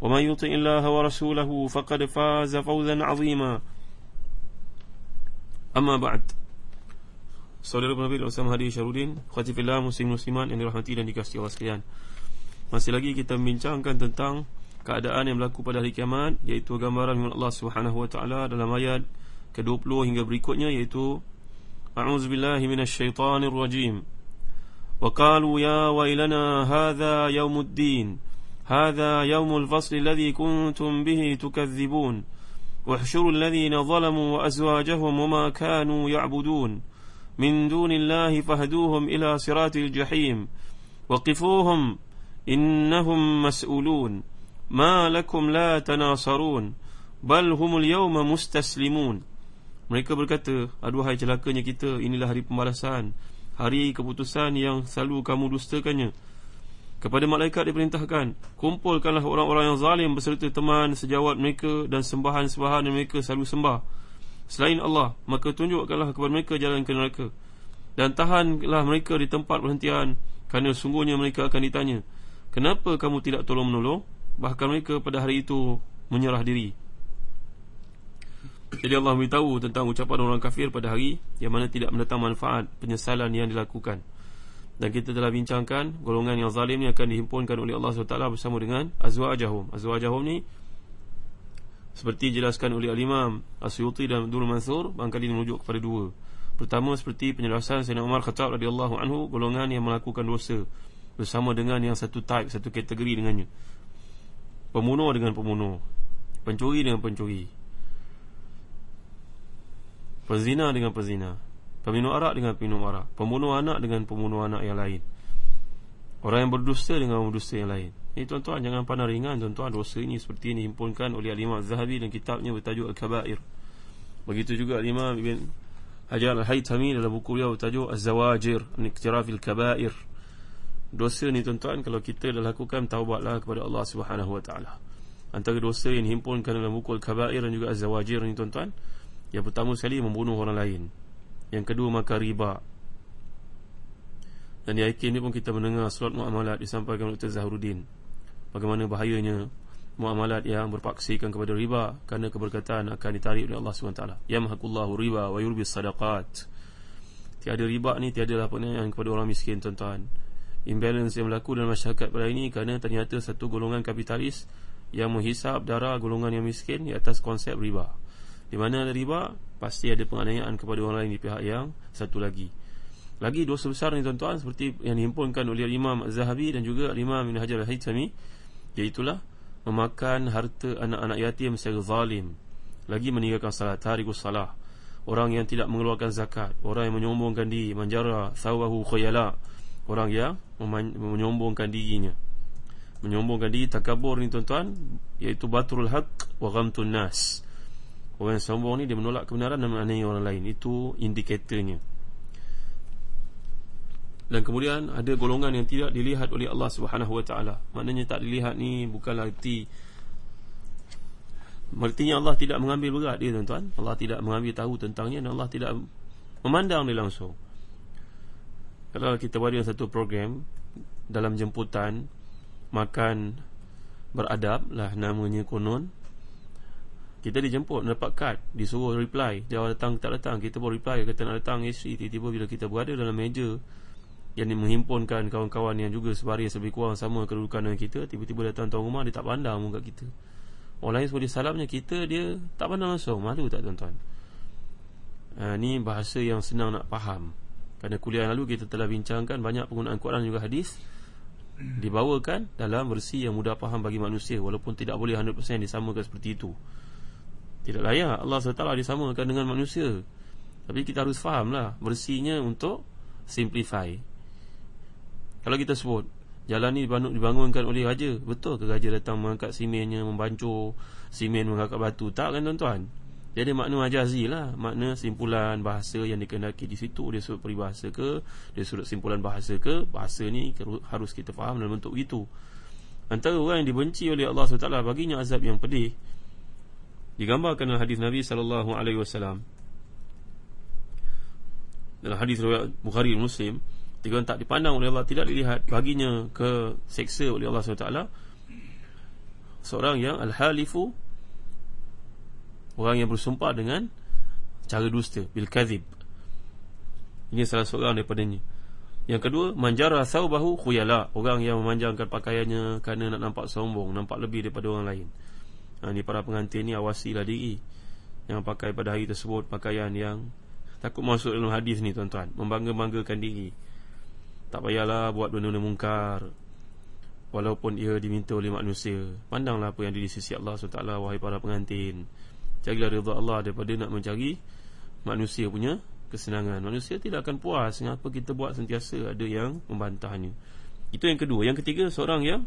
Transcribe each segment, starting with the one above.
ومن يطع الله ورسوله فقد فاز فوزا عظيما أما بعد Saudara Nabi Al-Usam Hadi Syarudin Khatifillah Muslim Musliman yang dirahmati dan dikasihi Allah sekalian Masih lagi kita membincangkan tentang Keadaan yang berlaku pada hari kiamat Iaitu gambaran dengan Allah Subhanahu Wa Taala dalam ayat ke-20 hingga berikutnya Iaitu A'udzubillahi minasyaitanirrajim Wa qalu ya wailana hadha yawmuddin هذا يوم الفصل الذي كنتم به تكذبون واحشروا الذين ظلموا وأزواجهم وما كانوا يعبدون من دون الله فهدوهم إلى صراط الجحيم وقفوهم إنهم مسؤولون ما لكم لا تناصرون بل هم اليوم مستسلمون Mereka berkata, aduhai celakanya kita, inilah hari pembalasan, hari keputusan yang selalu kamu dustakannya. Kepada malaikat diperintahkan Kumpulkanlah orang-orang yang zalim Beserta teman sejawat mereka Dan sembahan-sembahan yang mereka selalu sembah. Selain Allah Maka tunjukkanlah kepada mereka jalan ke neraka. Dan tahanlah mereka di tempat perhentian Kerana sungguhnya mereka akan ditanya Kenapa kamu tidak tolong menolong? Bahkan mereka pada hari itu Menyerah diri. Jadi Allah beritahu tentang ucapan orang kafir pada hari Yang mana tidak mendatang manfaat Penyesalan yang dilakukan dan kita telah bincangkan golongan yang zalim ni akan dihimpunkan oleh Allah SWT bersama dengan azwajahum. Azwajahum ni seperti dijelaskan oleh Al-Imam Asyuti dan Abdul Mansur bangkali merujuk kepada dua. Pertama seperti penjelasan Sayyidina Umar Khattab radhiyallahu anhu golongan yang melakukan dosa bersama dengan yang satu type, satu kategori dengannya. Pembunuh dengan pembunuh. Pencuri dengan pencuri. Pezina dengan pezina. Peminum arak dengan peminum arak. Pembunuh anak dengan pembunuh anak yang lain. Orang yang berdusta dengan berdusta yang lain. Ini tuan-tuan jangan pandang ringan Tuan-tuan. Dosa ini seperti ini Himpunkan oleh Al-Imam Zahabi dan kitabnya bertajuk Al-Kabair. Begitu juga Al-Imam Ibn Hajar Al-Haytami dalam buku dia bertajuk Az-Zawajir Niktirafil Kabair. Dosa ni tuan-tuan Kalau kita dah lakukan Taubatlah kepada Allah Subhanahu Wa Taala. Antara dosa yang himpunkan dalam buku Al-Kabair Dan juga Az-Zawajir ni tuan-tuan Yang pertama sekali membunuh orang lain yang kedua maka riba. Dan di akhir ni pun kita mendengar Surat mu'amalat disampaikan oleh Dr. Zaharuddin Bagaimana bahayanya Mu'amalat yang berpaksikan kepada riba Kerana keberkatan akan ditarik oleh Allah SWT Yamhakullahu riba wa yurbis sadaqat. Tiada riba ni Tiada lah yang kepada orang miskin tuan-tuan. Imbalance yang berlaku dalam masyarakat pada ini Kerana ternyata satu golongan kapitalis Yang menghisap darah golongan yang miskin Di atas konsep riba. Di mana ada riba pasti ada penganiayaan kepada orang lain di pihak yang satu lagi. Lagi dosa besar ni tuan-tuan seperti yang dihimpunkan oleh Imam Zahabi dan juga Imam Ibn Hajar Al-Haytami iaitulah memakan harta anak-anak yatim secara zalim. Lagi meninggalkan salat, tarikus salah. Orang yang tidak mengeluarkan zakat, orang yang menyombongkan diri, manjara sawahu khayala. Orang yang menyombongkan dirinya. Menyombongkan diri takabur ni tuan-tuan iaitu batrul haq wa ghamtun nas. Orang yang sombong ni dia menolak kebenaran dan menganiaya orang lain. Itu indikatornya. Dan kemudian ada golongan yang tidak dilihat oleh Allah Subhanahu Wa Taala. Maknanya tak dilihat ni bukanlah arti Artinya Allah tidak mengambil berat dia tuan-tuan. Allah tidak mengambil tahu tentangnya Dan Allah tidak memandang dia langsung. Kalau kita buat satu program Dalam jemputan Makan beradab lah namanya konon kita dijemput mendapat kad Disuruh reply. Jawab datang tak datang. Kita pun reply. Kata nak datang isteri Tiba-tiba bila kita berada dalam meja Yang menghimpunkan kawan-kawan Yang juga sebaris lebih kurang sama kedudukan dengan kita Tiba-tiba datang tuan rumah Dia tak pandang muka kita. Orang lain semua disalamnya Kita dia tak pandang langsung. Malu tak tuan-tuan? Ha, Ni bahasa yang senang nak faham. Pada kuliah lalu kita telah bincangkan Banyak penggunaan Quran juga hadis Dibawakan dalam versi yang mudah faham bagi manusia Walaupun tidak boleh 100% disamakan seperti itu Tidak layak. Allah SWT disamakan dengan manusia. Tapi kita harus faham lah Versinya untuk simplify. Kalau kita sebut Jalan ni dibangunkan oleh raja. Betul ke raja datang mengangkat simennya Membancur simen mengangkat batu? Tak kan tuan-tuan? Jadi makna majazi lah. Makna simpulan bahasa yang dikendaki di situ. Dia suruh peribahasa ke Dia suruh simpulan bahasa ke Bahasa ni harus kita faham dalam bentuk itu Antara orang yang dibenci oleh Allah SWT Baginya azab yang pedih Digambarkan dalam hadis Nabi SAW Dalam hadis Bukhari Muslim jika tak dipandang oleh Allah Tidak dilihat baginya ke seksa oleh Allah SWT Seorang yang Al-Halifu Orang yang bersumpah dengan Cara dusta Bil-Kadhib Ini salah seorang daripadanya. Yang kedua Manjara sawbahu khuyala Orang yang memanjangkan pakaiannya Kerana nak nampak sombong Nampak lebih daripada orang lain Ini para pengantin ni awasilah diri. Yang pakai pada hari tersebut Pakaian yang Takut masuk dalam hadis ni tuan-tuan. Membangga-banggakan diri. Tak payahlah buat benda-benda mungkar. Walaupun ia diminta oleh manusia. Pandanglah apa yang di sisi Allah SWT Wahai para pengantin. Carilah rida Allah daripada nak mencari Manusia punya kesenangan. Manusia tidak akan puas Dengan apa kita buat sentiasa. Ada yang membantahnya. Itu yang kedua. Yang ketiga seorang yang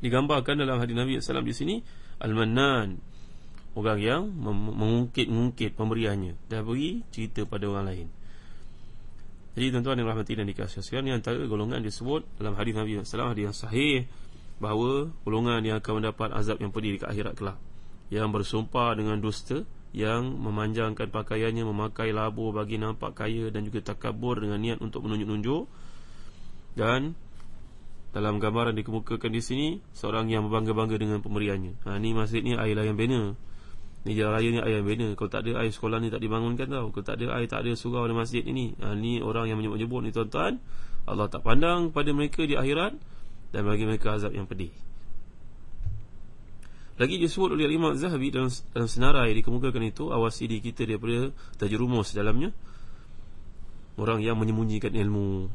Digambarkan dalam hadis Nabi SAW di sini Al-Mannan. Orang yang mengungkit-ungkit pemberiannya. Dah beri cerita pada orang lain. Jadi tuan-tuan yang rahmati dan dikasih sekalian Ini antara golongan disebut dalam hadis Nabi SAW Hadis yang sahih Bahawa golongan yang akan mendapat azab yang pedih di akhirat kelak. Yang bersumpah dengan dusta Yang memanjangkan pakaiannya Memakai labu bagi nampak kaya Dan juga takabur dengan niat untuk menunjuk-nunjuk. Dan dalam gambaran dikemukakan di sini Seorang yang berbangga-bangga dengan pemberiannya. Ha, Ini masjid ni air layan banner. Ni jalan raya ni air bina Kalau tak ada air sekolah ni tak dibangunkan tau. Kalau tak ada air tak ada surau di masjid ini ha, Ni orang yang menyebut-nyebut ni tuan-tuan. Allah tak pandang pada mereka di akhirat Dan bagi mereka azab yang pedih. Lagi disebut oleh Imam Zahabi dalam, dalam senarai dikemukakan itu Awasi diri kita daripada terjerumus dalamnya. Orang yang menyembunyikan ilmu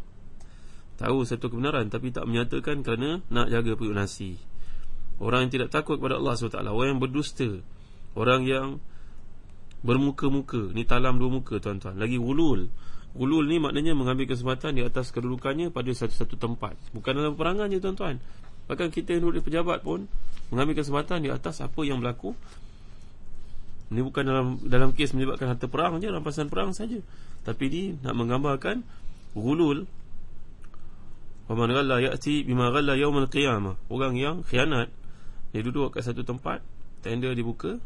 Tahu satu kebenaran tapi tak menyatakan kerana nak jaga perut nasi. Orang yang tidak takut kepada Allah SWT Orang yang berdusta Orang yang bermuka-muka. Ni talam dua muka tuan-tuan. Lagi ulul Ulul ni maknanya mengambil kesempatan di atas kedudukannya pada satu-satu tempat. Bukan dalam perangan je tuan-tuan. Bahkan kita yang duduk di pejabat pun Mengambil kesempatan di atas apa yang berlaku. Ini bukan dalam dalam kes menyebabkan harta perang je Rampasan perang saja. Tapi ni nak menggambarkan Ulul Waman galla ya'ti bima galla yawmal qiyamah. Orang yang khianat Dia duduk kat satu tempat Tender dibuka.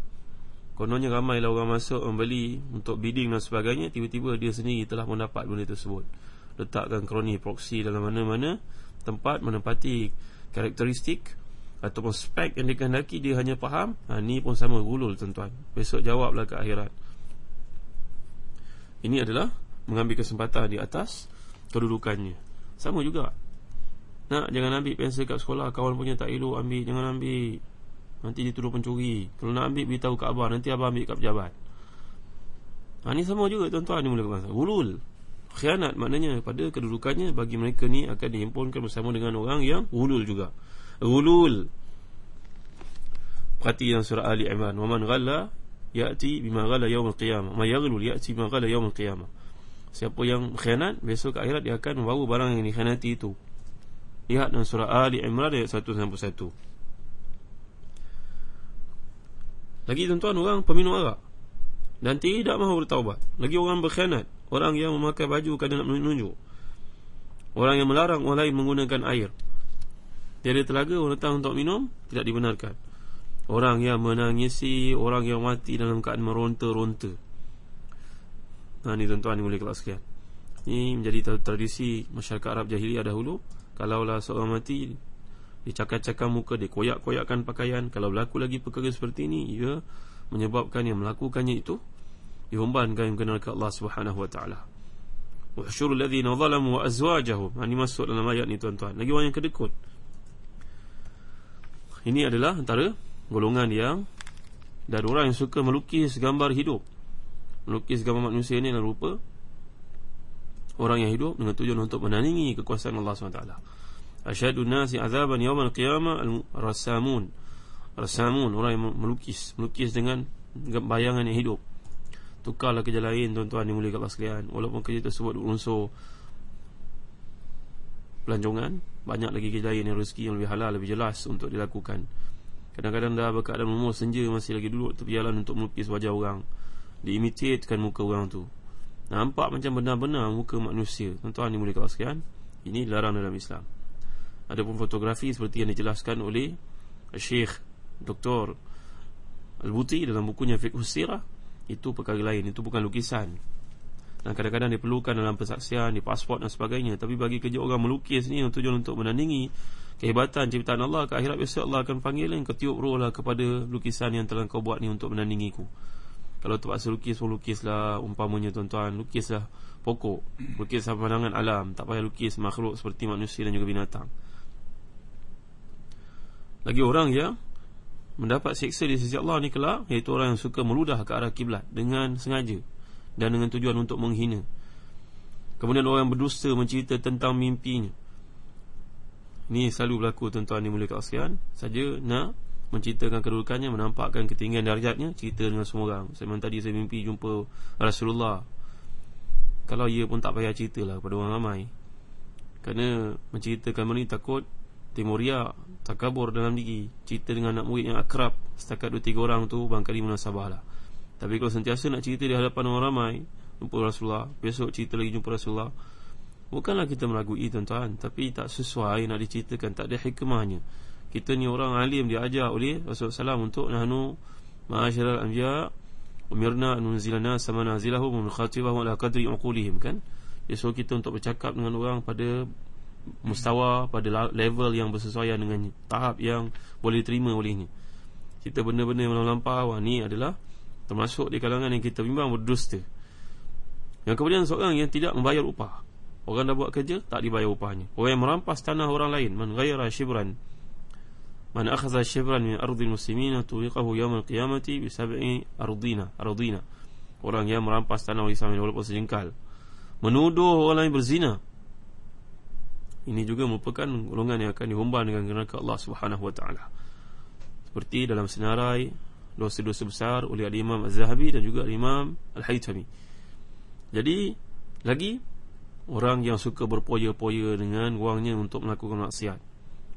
Kononnya ramailah orang masuk membeli untuk bidding dan sebagainya. Tiba-tiba dia sendiri telah mendapat benda tersebut. Letakkan kroni proxy dalam mana-mana Tempat menempati karakteristik Ataupun spek yang dikehendaki dia hanya faham ha, Ni pun sama gulul tuan-tuan. Besok jawablah ke akhirat. Ini adalah mengambil kesempatan di atas kedudukannya. Sama juga Nak jangan ambil pensel kat sekolah. Kawan punya tak elok ambil. Jangan ambil. Nanti dituduh pencuri. Kalau nak ambil beritahu kat abah. Nanti abah ambil kat pejabat. Ha, Ini sama juga tuan-tuan. Ini mulakan masa Ulul. Khianat maknanya Pada kedudukannya Bagi mereka ni Akan dihimpunkan bersama dengan orang yang Ulul juga. Ulul. Perhati yang surah Ali Imran. Waman ghala Ya'ti bima ghala yawm al-qiyamah Ma yaghlul ya'ti bima ghala yawm al-qiyamah Siapa yang khianat Besok ke akhirat dia akan membawa barang yang dikhianati itu Lihat dalam surah Ali Imran Ayat 191 Lagi tuan-tuan orang peminum arak. Dan tidak mahu bertaubat. Lagi orang berkhianat. Orang yang memakai baju kerana nak menunjuk. Orang yang melarang orang lain menggunakan air. Tiada telaga orang datang untuk minum Tidak dibenarkan. Orang yang menangisi Orang yang mati dalam keadaan meronta-ronta. Nah ni tuan-tuan ni boleh kelas sekian Ini menjadi tradisi masyarakat Arab jahiliah dahulu Kalaulah seorang mati dia cakap-cakap muka Dia koyak-koyakkan pakaian. Kalau berlaku lagi perkara seperti ini Ia menyebabkan yang melakukannya itu Dihumbankan yang kenal ke Allah subhanahu wa ta'ala. Wahsyuru ladhina zalamu wa azwajahum. Ini masuk dalam ayat ni tuan-tuan. Lagi orang yang kedekut. Ini adalah antara golongan yang dan orang yang suka melukis gambar hidup. Melukis gambar manusia ini dalam rupa orang yang hidup dengan tujuan untuk menandingi kekuasaan Allah SWT. Asyadu nasi azaban yawmal qiyamah al-rasamun rasamun orang yang melukis melukis dengan bayangan yang hidup. Tukarlah kerja lain tuan-tuan mulia kat sekalian. Walaupun kerja tersebut berunsur pelancongan banyak lagi kerja lain yang rezeki yang lebih halal lebih jelas untuk dilakukan. Kadang-kadang dah berkeadaan umur senja Masih lagi duduk tepi jalan untuk melukis wajah orang. Diimitatekan muka orang tu Nampak macam benar-benar muka manusia. Tuan-tuan ni boleh kawal sekian Ini larang dalam Islam. Adapun fotografi seperti yang dijelaskan oleh Syekh Dr. Al-Buti dalam bukunya Fiqh Sirah Itu perkara lain, itu bukan lukisan. Dan kadang-kadang diperlukan dalam persaksian Di pasport dan sebagainya. Tapi bagi kerja orang melukis ni Tujuan untuk menandingi kehebatan ciptaan Allah ke akhirat besok Allah akan panggil yang ketiup roh lah kepada lukisan yang telah kau buat ni untuk menandingiku kalau terpaksa lukis pun lukislah. Umpamanya tuan-tuan lukislah pokok. Lukislah pemandangan alam. Tak payah lukis makhluk seperti manusia dan juga binatang. Lagi orang yang mendapat seksa di sisi Allah ni kelak iaitu orang yang suka meludah ke arah kiblat dengan sengaja dan dengan tujuan untuk menghina. Kemudian orang yang berdusta mencerita tentang mimpinya. Ini selalu berlaku tuan-tuan yang mulia sekalian. Saja nak menceritakan kedudukannya Menampakkan ketinggian darjatnya Cerita dengan semua orang. Memang tadi saya mimpi jumpa Rasulullah. Kalau ia pun tak payah ceritalah kepada orang ramai. Kerana menceritakan ini takut Timoria tak kabur dalam diri. Cerita dengan anak murid yang akrab Setakat 2-3 orang tu Bangkali munasabah lah. Tapi kalau sentiasa nak cerita di hadapan orang ramai Jumpa Rasulullah Besok cerita lagi jumpa Rasulullah Bukanlah kita meragui tuan-tuan. Tapi tak sesuai nak diceritakan Tak ada hikmahnya Kita ni orang alim diajar oleh Rasulullah SAW Untuk nahnu Ma'asyiral anbiya Umirna anunzilana sama nazilahum Munkhatibahum ala qadri uqulihim kan? Dia suruh kita untuk bercakap dengan orang Pada mustawa Pada level yang bersesuaian dengan Tahap yang boleh terima olehnya. Kita benda-benda yang melampau Ini adalah termasuk di kalangan yang kita bimbang berdusta. Yang kemudian seorang yang tidak membayar upah. Orang dah buat kerja Tak dibayar upahnya. Orang yang merampas tanah orang lain Man ghaira shibran Man akhaza shibran min ardi muslimina Tuwiqahu yawm al-qiyamati Bisab'i ardina Ardina. Orang yang merampas tanah orang Islam Walaupun sejengkal. Menuduh orang lain berzina. Ini juga merupakan golongan yang akan dihumban dengan neraka Allah subhanahu wa ta'ala. Seperti dalam senarai Dosa-dosa besar oleh Al-Imam Az-Zahabi Dan juga Al-Imam Al-Haytami Jadi Lagi Orang yang suka berpoya-poya dengan wangnya untuk melakukan maksiat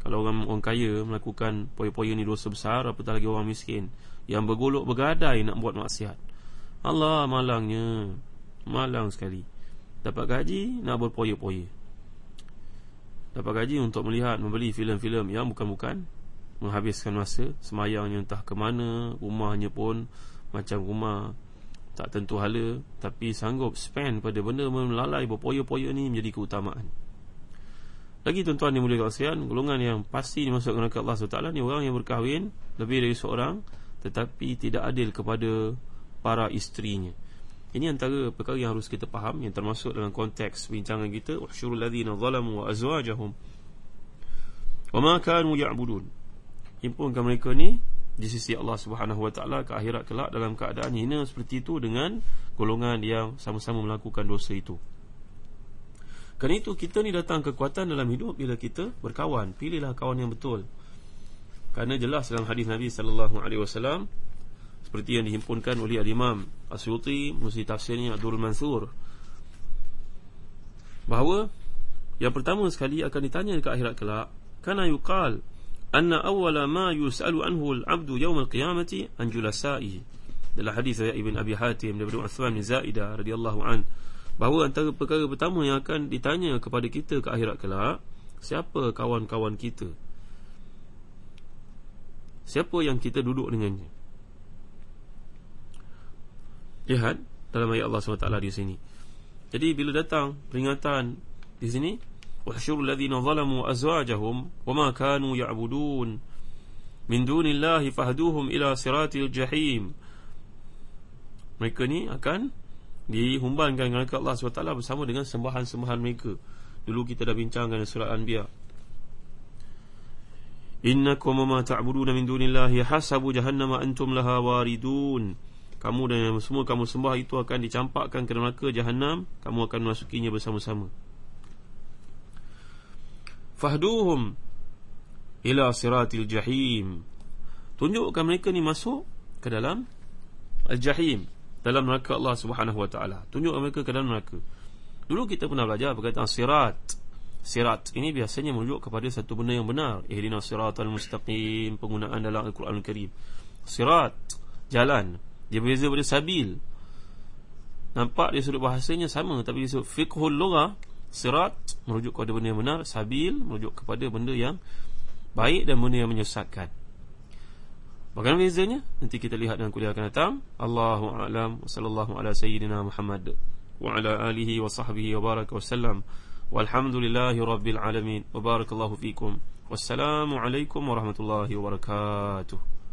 Kalau orang, orang kaya melakukan poya-poya ni dosa besar Apatah lagi orang miskin. Yang bergolok bergadai nak buat maksiat. Allah malangnya Malang sekali. Dapat gaji nak berpoya-poya Dapat gaji untuk melihat Membeli filem-filem yang bukan-bukan. Menghabiskan masa Semayangnya entah ke mana Rumahnya pun Macam rumah. Tak tentu hala tapi sanggup spend pada benda melalai berpoya-poya ni menjadi keutamaan. Lagi tuan-tuan yang mulia sekalian, golongan yang pasti dimasukkan neraka Allah SWT ni orang yang berkahwin lebih dari seorang tetapi tidak adil kepada para isterinya. Ini antara perkara yang harus kita faham yang termasuk dalam konteks bincangan kita usyurul ladzina zalamu wa azwajahum wa ma kanu ya'budun. Himpunkan mereka ni di sisi Allah Taala ke akhirat kelak dalam keadaan hina seperti itu dengan golongan yang sama-sama melakukan dosa itu. Kerana itu kita ni datang kekuatan dalam hidup bila kita berkawan, pilihlah kawan yang betul. Kerana jelas dalam hadis Nabi sallallahu alaihi wasallam seperti yang dihimpunkan oleh Al-Imam Asyuti Musi tafsirnya Abdul Mansur bahawa yang pertama sekali akan ditanya ke akhirat kelak kana yuqal anna awwala ma yus'alu anhu al-'abdu yawm al-qiyamati an julasa'ihi dalam hadis Ibn Abi Hatim daripada Uthman bin Zaidah radhiyallahu an bahawa antara perkara pertama yang akan ditanya kepada kita ke akhirat kelak Siapa kawan-kawan kita? Siapa yang kita duduk dengannya? Lihat dalam ayat Allah SWT di sini. Jadi bila datang peringatan di sini وَحْشُرُ الَّذِينَ ظَلَمُوا أَزْوَاجَهُمْ وَمَا كَانُوا يَعْبُدُونَ Min dunillahi fahduhum ila siratil jahim. Mereka ni akan dihumbankan dengan Allah SWT bersama dengan sembahan-sembahan mereka dulu kita dah bincangkan surah Anbiya Innakum ma ta'buduna min dunillahi hasabu jahannama antum laha waridun. Kamu dan semua kamu sembah itu akan dicampakkan ke neraka jahanam, kamu akan masukinya bersama-sama. Fahduhum ila siratil jahim. Tunjukkan mereka ni masuk ke dalam al-jahim, dalam neraka Allah Subhanahu wa taala. Tunjukkan mereka ke dalam neraka. Dulu kita pernah belajar perkataan sirat. Sirat ini biasanya merujuk kepada satu benda yang benar. Ihdinas siratal mustaqim penggunaan dalam Al-Quran Al-Karim. Sirat, jalan. Dia berbeza daripada sabil. Nampak dia sudut bahasanya sama tapi dia sudut fiqhul lughah sirat merujuk kepada benda yang benar, sabil merujuk kepada benda yang baik dan benda yang menyesatkan. Bagaimana bezanya? Nanti kita lihat dalam kuliah akan datang. Allahu a'lam wa sallallahu ala sayyidina Muhammad wa ala alihi wa sahbihi wa baraka wa sallam. Walhamdulillahi rabbil alamin. Wa barakallahu fikum. Wassalamu alaikum warahmatullahi wabarakatuh.